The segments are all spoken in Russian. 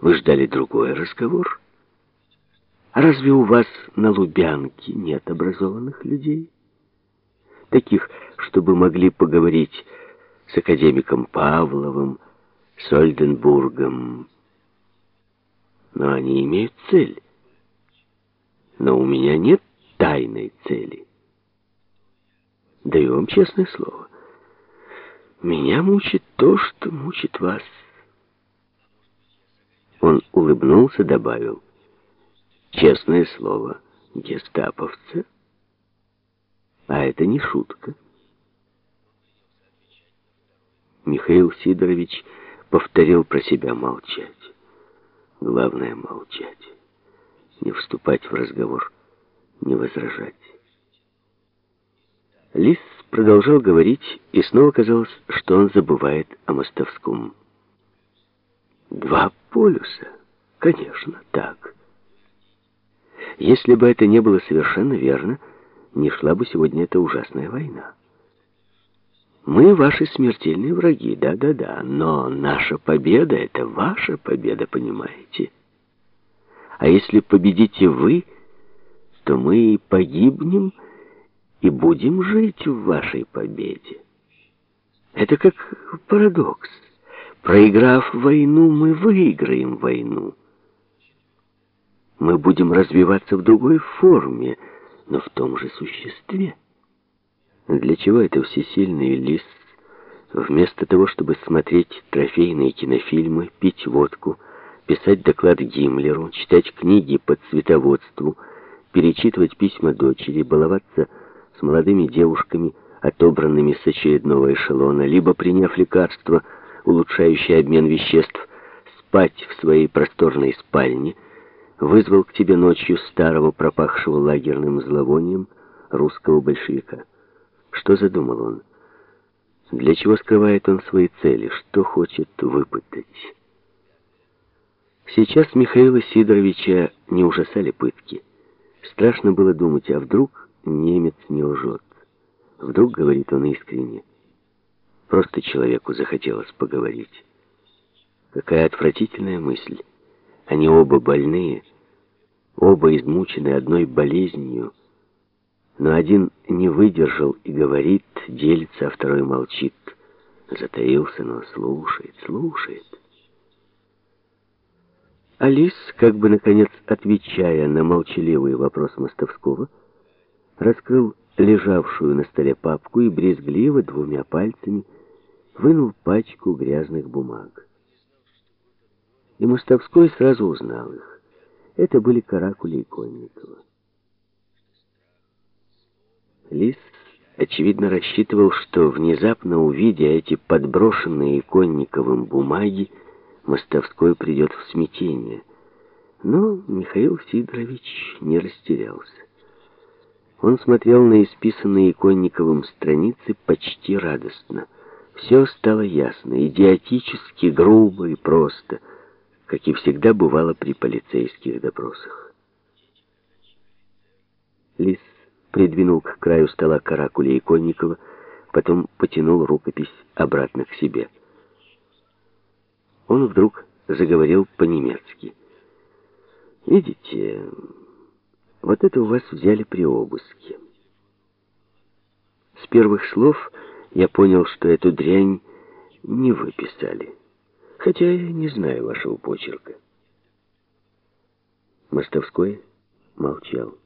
Вы ждали другой разговор? А разве у вас на Лубянке нет образованных людей? Таких, чтобы могли поговорить с академиком Павловым, с Ольденбургом. Но они имеют цель. Но у меня нет тайной цели. Даю вам честное слово. Меня мучит то, что мучит вас. Он улыбнулся, добавил. Честное слово, гестаповцы. А это не шутка. Михаил Сидорович повторил про себя молчать. Главное — молчать. Не вступать в разговор, не возражать. Лис продолжал говорить, и снова казалось, что он забывает о Мостовском. Два полюса? Конечно, так. Если бы это не было совершенно верно, не шла бы сегодня эта ужасная война. Мы ваши смертельные враги, да-да-да, но наша победа — это ваша победа, понимаете? А если победите вы, то мы погибнем и будем жить в вашей победе. Это как парадокс. Проиграв войну, мы выиграем войну. Мы будем развиваться в другой форме, но в том же существе. Для чего это всесильный лис, вместо того, чтобы смотреть трофейные кинофильмы, пить водку, писать доклад Гиммлеру, читать книги по цветоводству, перечитывать письма дочери, баловаться с молодыми девушками, отобранными с очередного эшелона, либо, приняв лекарство, улучшающее обмен веществ, спать в своей просторной спальне, вызвал к тебе ночью старого, пропахшего лагерным зловонием, русского большевика. Что задумал он? Для чего скрывает он свои цели? Что хочет выпытать? Сейчас Михаила Сидоровича не ужасали пытки. Страшно было думать, а вдруг немец не лжет? Вдруг, говорит он искренне, просто человеку захотелось поговорить. Какая отвратительная мысль. Они оба больные, оба измучены одной болезнью, но один не выдержал и говорит, делится, а второй молчит. Затаился, но слушает, слушает. Алис, как бы, наконец, отвечая на молчаливый вопрос Мостовского, раскрыл лежавшую на столе папку и брезгливо двумя пальцами вынул пачку грязных бумаг. И Мостовской сразу узнал их. Это были каракули Иконникова. Лис, очевидно, рассчитывал, что, внезапно увидя эти подброшенные Иконниковым бумаги, Мостовской придет в смятение. Но Михаил Сидорович не растерялся. Он смотрел на исписанные Иконниковым страницы почти радостно. Все стало ясно, идиотически, грубо и просто, как и всегда бывало при полицейских допросах. Лис придвинул к краю стола каракуля Иконникова, потом потянул рукопись обратно к себе. Он вдруг заговорил по-немецки. «Видите, вот это у вас взяли при обыске. С первых слов я понял, что эту дрянь не вы писали, хотя я не знаю вашего почерка». Мостовской молчал.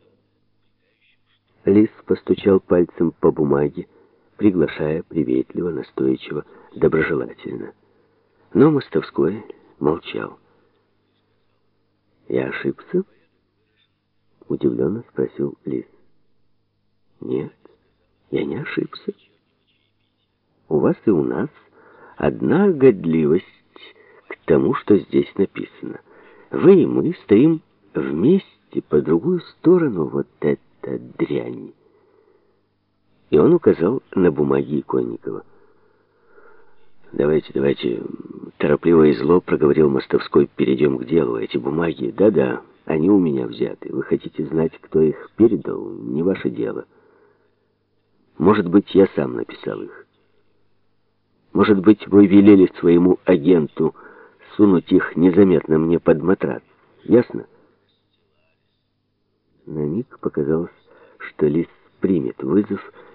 Лис постучал пальцем по бумаге, приглашая приветливо, настойчиво, доброжелательно. Но Мостовской молчал. «Я ошибся?» — удивленно спросил Лис. «Нет, я не ошибся. У вас и у нас одна годливость к тому, что здесь написано. Вы и мы стоим вместе по другую сторону вот это дрянь. И он указал на бумаги Иконникова. «Давайте, давайте», — торопливо и зло проговорил Мостовской, «перейдем к делу. Эти бумаги, да-да, они у меня взяты. Вы хотите знать, кто их передал? Не ваше дело. Может быть, я сам написал их. Может быть, вы велели своему агенту сунуть их незаметно мне под матрас. Ясно? На миг показалось, что Лис примет вызов